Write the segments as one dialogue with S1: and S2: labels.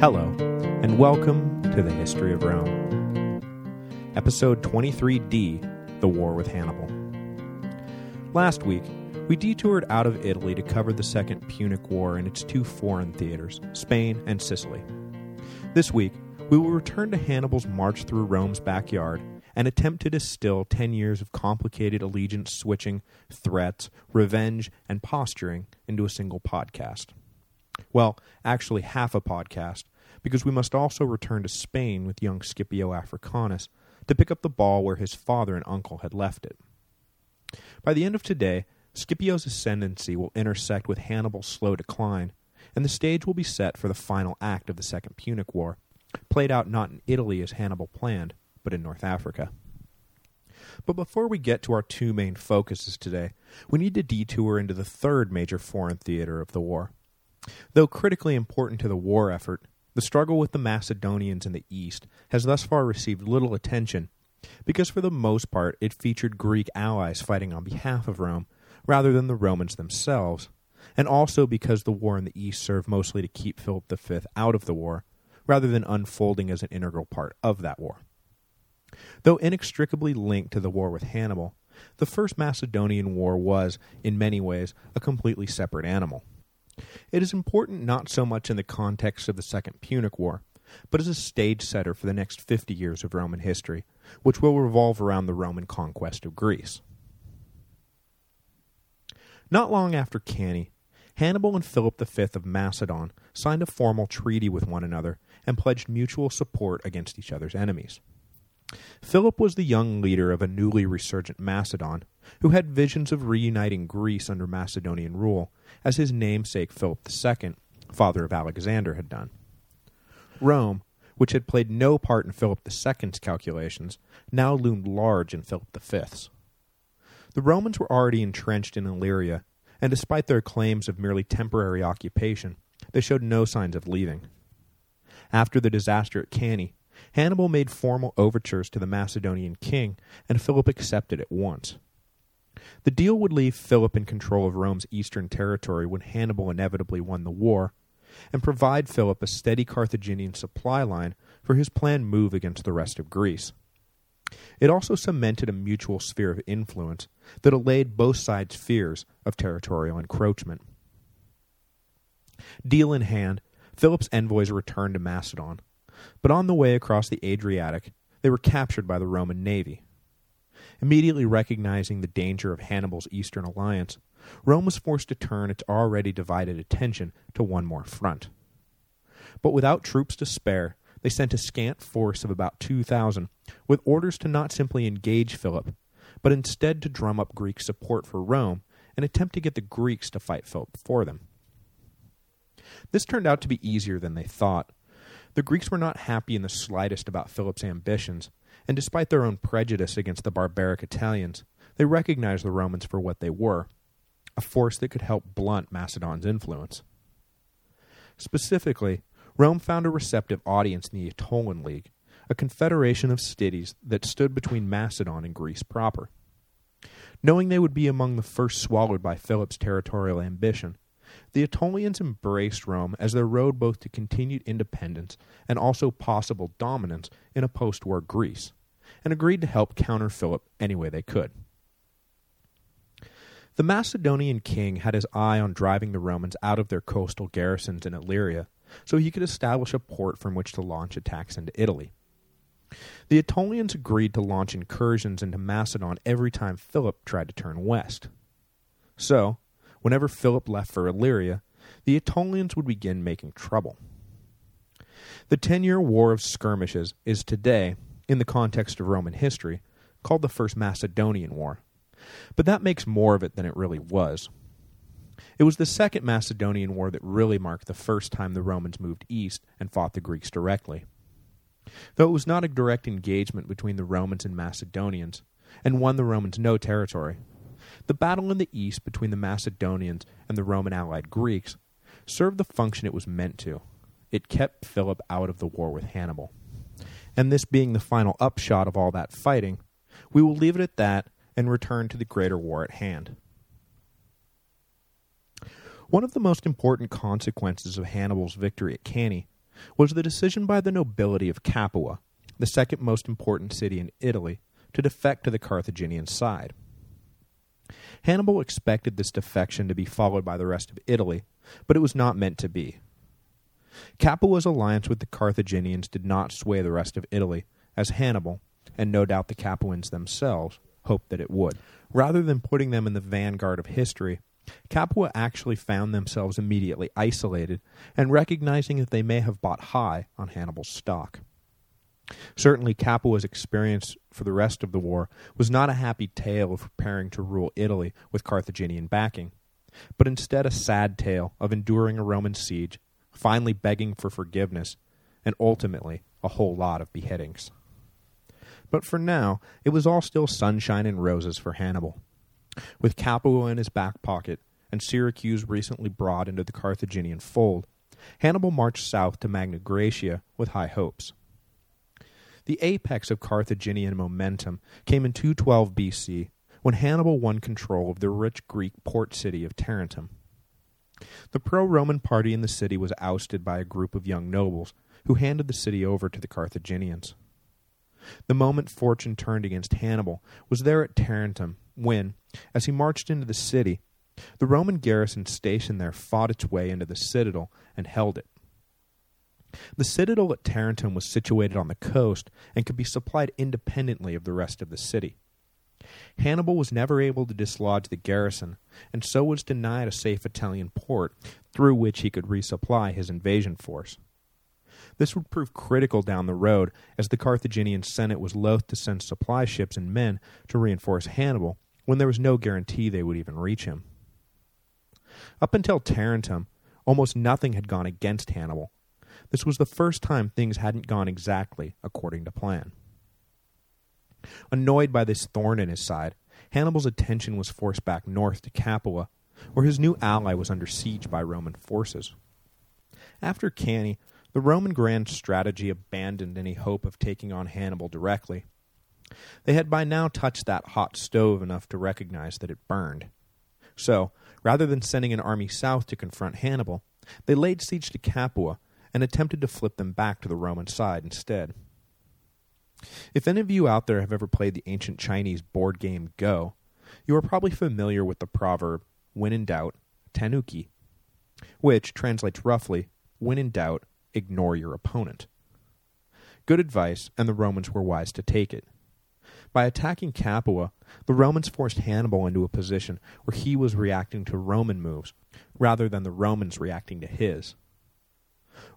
S1: Hello, and welcome to the History of Rome. Episode 23D, The War with Hannibal. Last week, we detoured out of Italy to cover the Second Punic War and its two foreign theaters, Spain and Sicily. This week, we will return to Hannibal's march through Rome's backyard and attempt to distill 10 years of complicated allegiance switching, threats, revenge, and posturing into a single podcast. Well, actually half a podcast, because we must also return to Spain with young Scipio Africanus to pick up the ball where his father and uncle had left it. By the end of today, Scipio's ascendancy will intersect with Hannibal's slow decline, and the stage will be set for the final act of the Second Punic War, played out not in Italy as Hannibal planned, but in North Africa. But before we get to our two main focuses today, we need to detour into the third major foreign theater of the war. Though critically important to the war effort, the struggle with the Macedonians in the east has thus far received little attention, because for the most part it featured Greek allies fighting on behalf of Rome, rather than the Romans themselves, and also because the war in the east served mostly to keep Philip V out of the war, rather than unfolding as an integral part of that war. Though inextricably linked to the war with Hannibal, the First Macedonian War was, in many ways, a completely separate animal. It is important not so much in the context of the Second Punic War, but as a stage setter for the next 50 years of Roman history, which will revolve around the Roman conquest of Greece. Not long after Cannae, Hannibal and Philip V of Macedon signed a formal treaty with one another and pledged mutual support against each other's enemies. Philip was the young leader of a newly resurgent Macedon, who had visions of reuniting Greece under Macedonian rule, as his namesake Philip II, father of Alexander, had done. Rome, which had played no part in Philip II's calculations, now loomed large in Philip V's. The Romans were already entrenched in Illyria, and despite their claims of merely temporary occupation, they showed no signs of leaving. After the disaster at Cannae, Hannibal made formal overtures to the Macedonian king, and Philip accepted at once. The deal would leave Philip in control of Rome's eastern territory when Hannibal inevitably won the war, and provide Philip a steady Carthaginian supply line for his planned move against the rest of Greece. It also cemented a mutual sphere of influence that allayed both sides' fears of territorial encroachment. Deal in hand, Philip's envoys returned to Macedon, but on the way across the Adriatic, they were captured by the Roman navy. Immediately recognizing the danger of Hannibal's eastern alliance, Rome was forced to turn its already divided attention to one more front. But without troops to spare, they sent a scant force of about 2,000, with orders to not simply engage Philip, but instead to drum up Greek support for Rome and attempt to get the Greeks to fight Philip for them. This turned out to be easier than they thought, the Greeks were not happy in the slightest about Philip's ambitions, and despite their own prejudice against the barbaric Italians, they recognized the Romans for what they were, a force that could help blunt Macedon's influence. Specifically, Rome found a receptive audience in the Aetolian League, a confederation of cities that stood between Macedon and Greece proper. Knowing they would be among the first swallowed by Philip's territorial ambition, the Aetolians embraced Rome as their road both to continued independence and also possible dominance in a post-war Greece, and agreed to help counter Philip any way they could. The Macedonian king had his eye on driving the Romans out of their coastal garrisons in Illyria, so he could establish a port from which to launch attacks into Italy. The Aetolians agreed to launch incursions into Macedon every time Philip tried to turn west. So, whenever Philip left for Illyria, the Aetolians would begin making trouble. The ten-year War of Skirmishes is today, in the context of Roman history, called the First Macedonian War, but that makes more of it than it really was. It was the Second Macedonian War that really marked the first time the Romans moved east and fought the Greeks directly. Though it was not a direct engagement between the Romans and Macedonians, and won the Romans no territory, the battle in the east between the Macedonians and the Roman allied Greeks served the function it was meant to. It kept Philip out of the war with Hannibal. And this being the final upshot of all that fighting, we will leave it at that and return to the greater war at hand. One of the most important consequences of Hannibal's victory at Cannae was the decision by the nobility of Capua, the second most important city in Italy, to defect to the Carthaginian side. Hannibal expected this defection to be followed by the rest of Italy, but it was not meant to be. Capua's alliance with the Carthaginians did not sway the rest of Italy, as Hannibal, and no doubt the Capuans themselves, hoped that it would. Rather than putting them in the vanguard of history, Capua actually found themselves immediately isolated and recognizing that they may have bought high on Hannibal's stock. Certainly Capua's experience for the rest of the war was not a happy tale of preparing to rule Italy with Carthaginian backing, but instead a sad tale of enduring a Roman siege, finally begging for forgiveness, and ultimately a whole lot of beheadings. But for now, it was all still sunshine and roses for Hannibal. With Capua in his back pocket, and Syracuse recently brought into the Carthaginian fold, Hannibal marched south to Magna Graecia with high hopes. The apex of Carthaginian momentum came in 212 BC, when Hannibal won control of the rich Greek port city of Tarentum. The pro-Roman party in the city was ousted by a group of young nobles, who handed the city over to the Carthaginians. The moment fortune turned against Hannibal was there at Tarentum, when, as he marched into the city, the Roman garrison stationed there fought its way into the citadel and held it. The citadel at Tarentum was situated on the coast and could be supplied independently of the rest of the city. Hannibal was never able to dislodge the garrison, and so was denied a safe Italian port through which he could resupply his invasion force. This would prove critical down the road, as the Carthaginian Senate was loath to send supply ships and men to reinforce Hannibal when there was no guarantee they would even reach him. Up until Tarentum, almost nothing had gone against Hannibal. This was the first time things hadn't gone exactly according to plan. Annoyed by this thorn in his side, Hannibal's attention was forced back north to Capua, where his new ally was under siege by Roman forces. After Cannae, the Roman grand strategy abandoned any hope of taking on Hannibal directly. They had by now touched that hot stove enough to recognize that it burned. So, rather than sending an army south to confront Hannibal, they laid siege to Capua and attempted to flip them back to the Roman side instead. If any of you out there have ever played the ancient Chinese board game Go, you are probably familiar with the proverb, when in doubt, tenuki, which translates roughly, when in doubt, ignore your opponent. Good advice, and the Romans were wise to take it. By attacking Capua, the Romans forced Hannibal into a position where he was reacting to Roman moves, rather than the Romans reacting to his.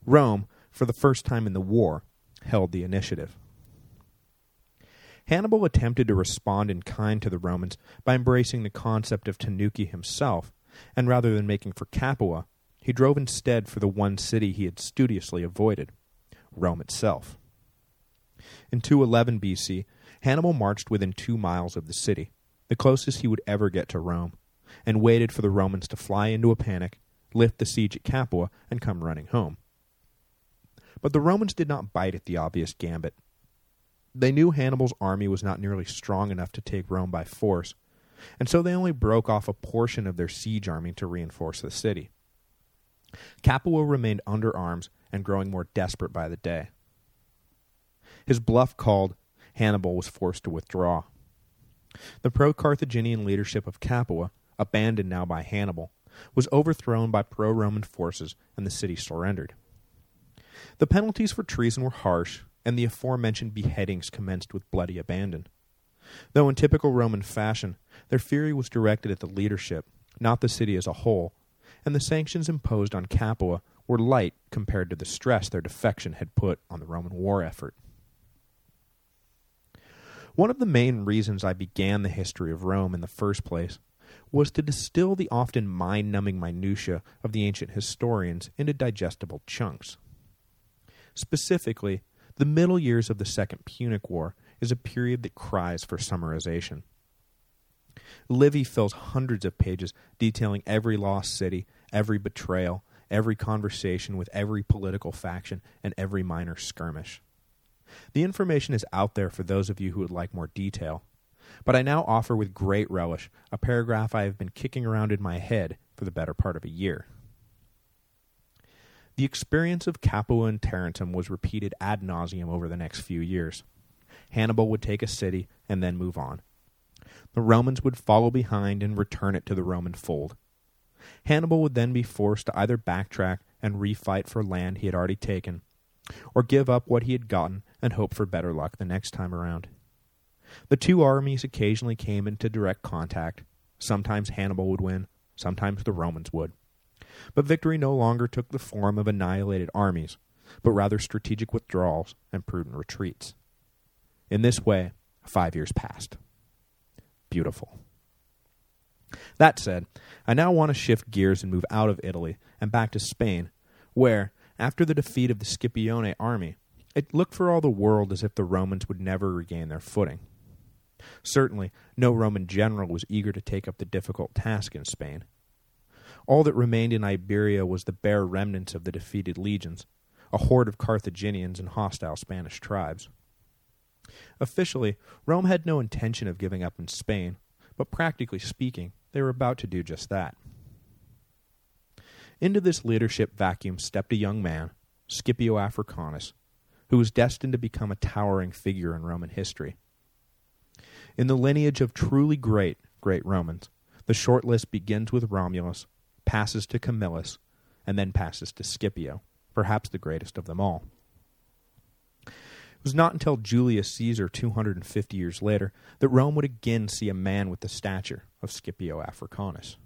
S1: Rome, for the first time in the war, held the initiative. Hannibal attempted to respond in kind to the Romans by embracing the concept of Tenuki himself, and rather than making for Capua, he drove instead for the one city he had studiously avoided, Rome itself. In 211 BC, Hannibal marched within two miles of the city, the closest he would ever get to Rome, and waited for the Romans to fly into a panic, lift the siege at Capua, and come running home. But the Romans did not bite at the obvious gambit. They knew Hannibal's army was not nearly strong enough to take Rome by force, and so they only broke off a portion of their siege army to reinforce the city. Capua remained under arms and growing more desperate by the day. His bluff called, Hannibal was forced to withdraw. The pro-Carthaginian leadership of Capua, abandoned now by Hannibal, was overthrown by pro-Roman forces and the city surrendered. The penalties for treason were harsh, and the aforementioned beheadings commenced with bloody abandon. Though in typical Roman fashion, their fury was directed at the leadership, not the city as a whole, and the sanctions imposed on Capua were light compared to the stress their defection had put on the Roman war effort. One of the main reasons I began the history of Rome in the first place was to distill the often mind-numbing minutiae of the ancient historians into digestible chunks. Specifically, the middle years of the Second Punic War is a period that cries for summarization. Livy fills hundreds of pages detailing every lost city, every betrayal, every conversation with every political faction, and every minor skirmish. The information is out there for those of you who would like more detail, but I now offer with great relish a paragraph I have been kicking around in my head for the better part of a year. The experience of Capua and Tarentum was repeated ad nauseum over the next few years. Hannibal would take a city and then move on. The Romans would follow behind and return it to the Roman fold. Hannibal would then be forced to either backtrack and refight for land he had already taken, or give up what he had gotten and hope for better luck the next time around. The two armies occasionally came into direct contact. Sometimes Hannibal would win, sometimes the Romans would. But victory no longer took the form of annihilated armies, but rather strategic withdrawals and prudent retreats. In this way, five years passed. Beautiful. That said, I now want to shift gears and move out of Italy and back to Spain, where, after the defeat of the Scipione army, it looked for all the world as if the Romans would never regain their footing. Certainly, no Roman general was eager to take up the difficult task in Spain. All that remained in Iberia was the bare remnants of the defeated legions, a horde of Carthaginians and hostile Spanish tribes. Officially, Rome had no intention of giving up in Spain, but practically speaking, they were about to do just that. Into this leadership vacuum stepped a young man, Scipio Africanus, who was destined to become a towering figure in Roman history. In the lineage of truly great, great Romans, the short list begins with Romulus, passes to Camillus, and then passes to Scipio, perhaps the greatest of them all. It was not until Julius Caesar 250 years later that Rome would again see a man with the stature of Scipio Africanus.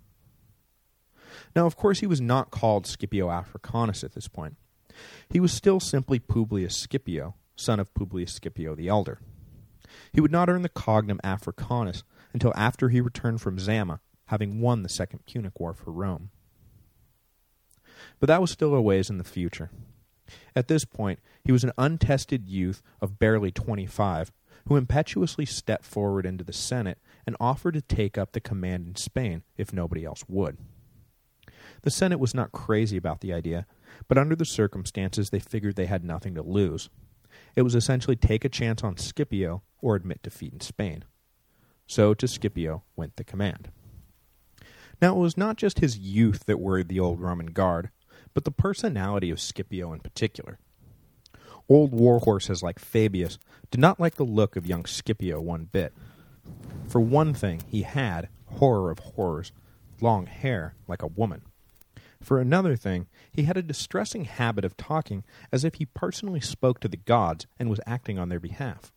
S1: Now, of course, he was not called Scipio Africanus at this point. He was still simply Publius Scipio, son of Publius Scipio the Elder. He would not earn the cognomen Africanus until after he returned from Zama, having won the Second Punic War for Rome. But that was still a ways in the future. At this point, he was an untested youth of barely 25 who impetuously stepped forward into the Senate and offered to take up the command in Spain if nobody else would. The Senate was not crazy about the idea, but under the circumstances they figured they had nothing to lose. It was essentially take a chance on Scipio or admit defeat in Spain. So to Scipio went the command. Now it was not just his youth that worried the old Roman guard, but the personality of Scipio in particular. Old warhorses like Fabius did not like the look of young Scipio one bit. For one thing, he had, horror of horrors, long hair like a woman. For another thing, he had a distressing habit of talking as if he personally spoke to the gods and was acting on their behalf.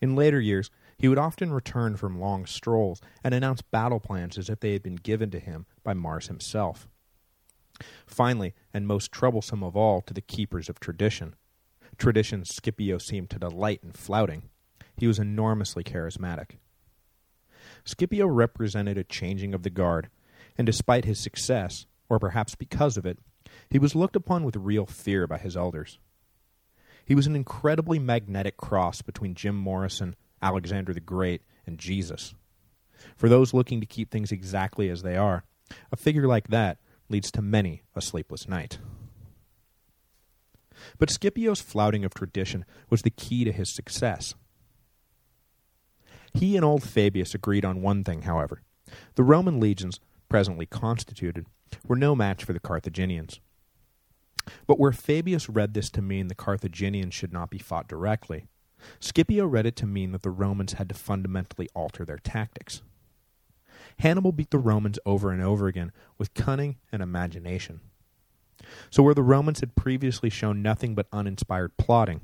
S1: In later years, he would often return from long strolls and announce battle plans as if they had been given to him by Mars himself. Finally, and most troublesome of all to the keepers of tradition, tradition Scipio seemed to delight in flouting, he was enormously charismatic. Scipio represented a changing of the guard, and despite his success, or perhaps because of it, he was looked upon with real fear by his elders. He was an incredibly magnetic cross between Jim Morrison, Alexander the Great, and Jesus. For those looking to keep things exactly as they are, a figure like that leads to many a sleepless night. But Scipio's flouting of tradition was the key to his success. He and old Fabius agreed on one thing, however. The Roman legions, presently constituted, were no match for the Carthaginians. But where Fabius read this to mean the Carthaginians should not be fought directly, Scipio read it to mean that the Romans had to fundamentally alter their tactics. Hannibal beat the Romans over and over again with cunning and imagination. So where the Romans had previously shown nothing but uninspired plotting,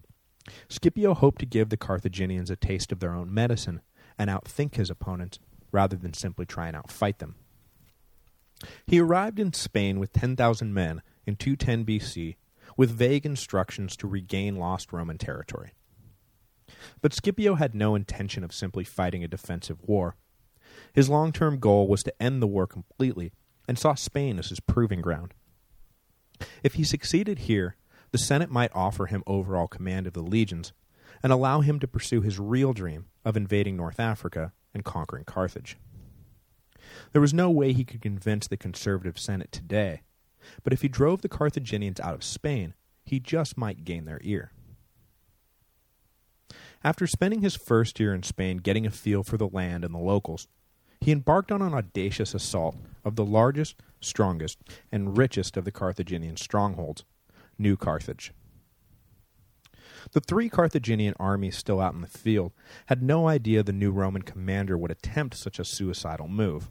S1: Scipio hoped to give the Carthaginians a taste of their own medicine and outthink his opponents rather than simply try and outfight them. He arrived in Spain with 10,000 men in 210 BC with vague instructions to regain lost Roman territory. But Scipio had no intention of simply fighting a defensive war. His long-term goal was to end the war completely and saw Spain as his proving ground. If he succeeded here, the Senate might offer him overall command of the legions and allow him to pursue his real dream of invading North Africa and conquering Carthage. There was no way he could convince the conservative Senate today, but if he drove the Carthaginians out of Spain, he just might gain their ear. After spending his first year in Spain getting a feel for the land and the locals, he embarked on an audacious assault of the largest, strongest, and richest of the Carthaginian strongholds, New Carthage. The three Carthaginian armies still out in the field had no idea the new Roman commander would attempt such a suicidal move.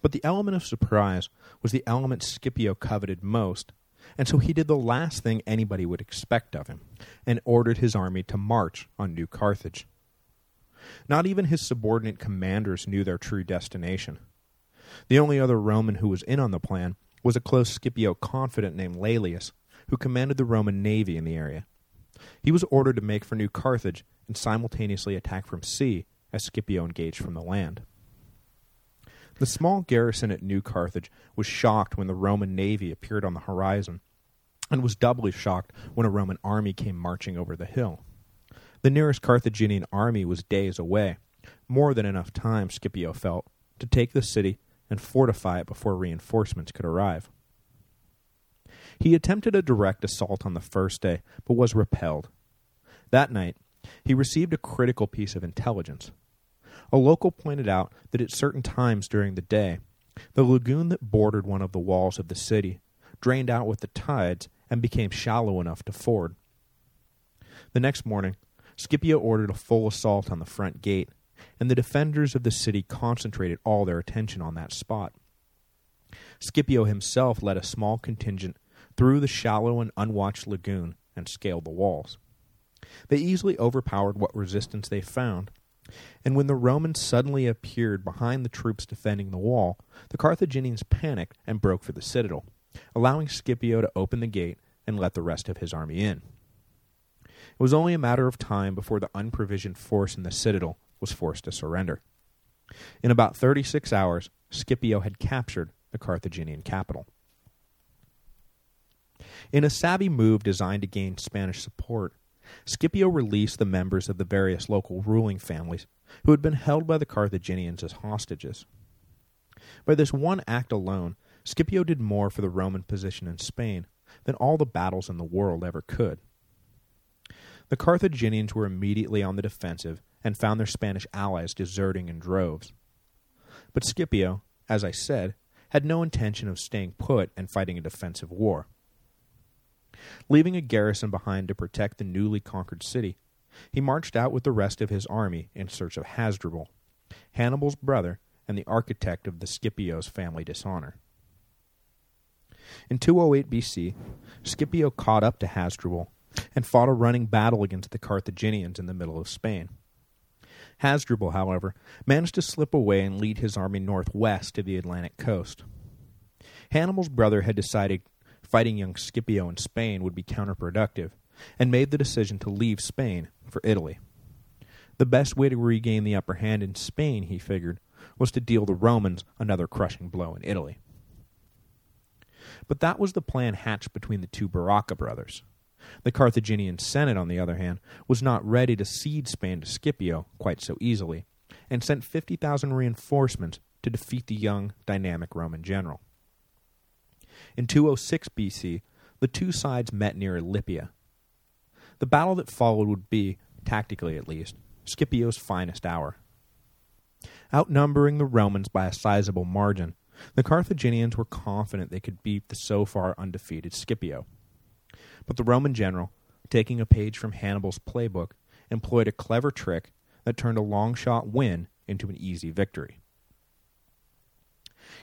S1: But the element of surprise was the element Scipio coveted most, and so he did the last thing anybody would expect of him, and ordered his army to march on New Carthage. Not even his subordinate commanders knew their true destination. The only other Roman who was in on the plan was a close Scipio confidant named Laelius, who commanded the Roman navy in the area. He was ordered to make for New Carthage and simultaneously attack from sea as Scipio engaged from the land. The small garrison at New Carthage was shocked when the Roman navy appeared on the horizon, and was doubly shocked when a Roman army came marching over the hill. The nearest Carthaginian army was days away, more than enough time, Scipio felt, to take the city and fortify it before reinforcements could arrive. He attempted a direct assault on the first day, but was repelled. That night, he received a critical piece of intelligence. A local pointed out that at certain times during the day, the lagoon that bordered one of the walls of the city drained out with the tides and became shallow enough to ford. The next morning, Scipio ordered a full assault on the front gate, and the defenders of the city concentrated all their attention on that spot. Scipio himself led a small contingent through the shallow and unwatched lagoon and scaled the walls. They easily overpowered what resistance they found, and when the Romans suddenly appeared behind the troops defending the wall, the Carthaginians panicked and broke for the citadel, allowing Scipio to open the gate and let the rest of his army in. It was only a matter of time before the unprovisioned force in the citadel was forced to surrender. In about 36 hours, Scipio had captured the Carthaginian capital. In a savvy move designed to gain Spanish support, Scipio released the members of the various local ruling families who had been held by the Carthaginians as hostages. By this one act alone, Scipio did more for the Roman position in Spain than all the battles in the world ever could. The Carthaginians were immediately on the defensive and found their Spanish allies deserting in droves. But Scipio, as I said, had no intention of staying put and fighting a defensive war. Leaving a garrison behind to protect the newly conquered city, he marched out with the rest of his army in search of Hasdrubal, Hannibal's brother and the architect of the Scipio's family dishonor. In 208 BC, Scipio caught up to Hasdrubal and fought a running battle against the Carthaginians in the middle of Spain. Hasdrubal, however, managed to slip away and lead his army northwest to the Atlantic coast. Hannibal's brother had decided fighting young Scipio in Spain would be counterproductive, and made the decision to leave Spain for Italy. The best way to regain the upper hand in Spain, he figured, was to deal the Romans another crushing blow in Italy. But that was the plan hatched between the two Barca brothers. The Carthaginian Senate, on the other hand, was not ready to cede Spain to Scipio quite so easily, and sent 50,000 reinforcements to defeat the young, dynamic Roman general. In 206 BC, the two sides met near Ilipa. The battle that followed would be, tactically at least, Scipio's finest hour. Outnumbering the Romans by a sizable margin, the Carthaginians were confident they could beat the so far undefeated Scipio. But the Roman general, taking a page from Hannibal's playbook, employed a clever trick that turned a long-shot win into an easy victory.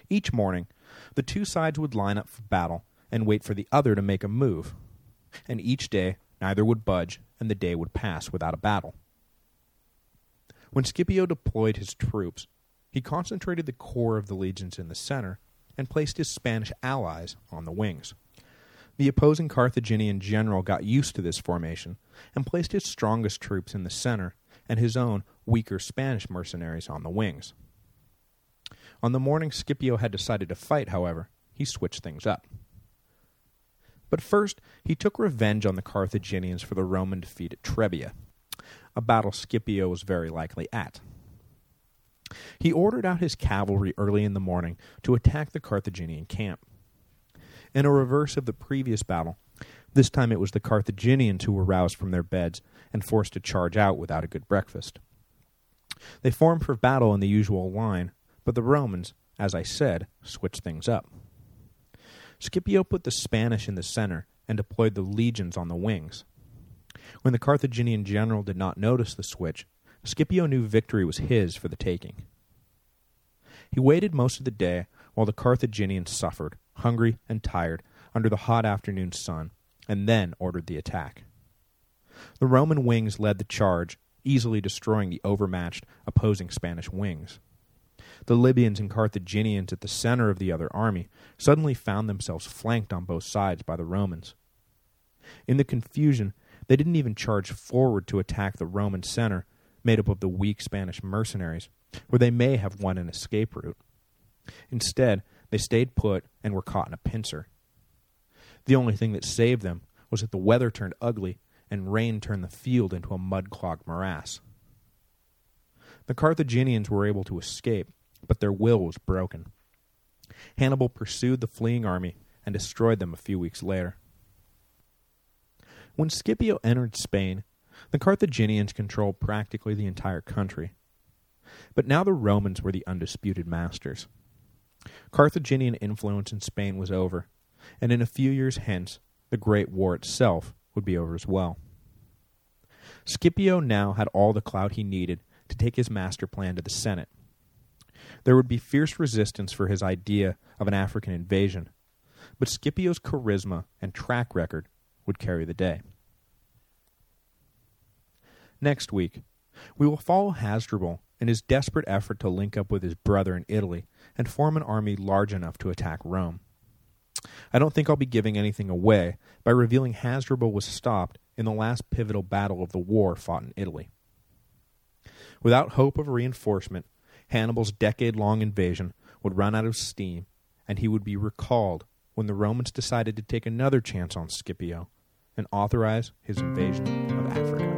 S1: Each morning, the two sides would line up for battle and wait for the other to make a move, and each day neither would budge and the day would pass without a battle. When Scipio deployed his troops, he concentrated the core of the legions in the center and placed his Spanish allies on the wings. The opposing Carthaginian general got used to this formation and placed his strongest troops in the center and his own weaker Spanish mercenaries on the wings. On the morning Scipio had decided to fight, however, he switched things up. But first, he took revenge on the Carthaginians for the Roman defeat at Trebia, a battle Scipio was very likely at. He ordered out his cavalry early in the morning to attack the Carthaginian camp. In a reverse of the previous battle, this time it was the Carthaginians who were roused from their beds and forced to charge out without a good breakfast. They formed for battle in the usual line, but the Romans, as I said, switched things up. Scipio put the Spanish in the center and deployed the legions on the wings. When the Carthaginian general did not notice the switch, Scipio knew victory was his for the taking. He waited most of the day while the Carthaginians suffered, hungry and tired, under the hot afternoon sun, and then ordered the attack. The Roman wings led the charge, easily destroying the overmatched opposing Spanish wings. The Libyans and Carthaginians at the center of the other army suddenly found themselves flanked on both sides by the Romans. In the confusion, they didn't even charge forward to attack the Roman center, made up of the weak Spanish mercenaries, where they may have won an escape route. Instead, they stayed put and were caught in a pincer. The only thing that saved them was that the weather turned ugly and rain turned the field into a mud-clogged morass. The Carthaginians were able to escape, but their will was broken. Hannibal pursued the fleeing army and destroyed them a few weeks later. When Scipio entered Spain, the Carthaginians controlled practically the entire country. But now the Romans were the undisputed masters. Carthaginian influence in Spain was over, and in a few years hence, the Great War itself would be over as well. Scipio now had all the clout he needed to take his master plan to the Senate. There would be fierce resistance for his idea of an African invasion, but Scipio's charisma and track record would carry the day. Next week, we will follow Hasdrubal in his desperate effort to link up with his brother in Italy and form an army large enough to attack Rome. I don't think I'll be giving anything away by revealing Hasdrubal was stopped in the last pivotal battle of the war fought in Italy. Without hope of reinforcement, Hannibal's decade-long invasion would run out of steam, and he would be recalled when the Romans decided to take another chance on Scipio and authorize his invasion of Africa.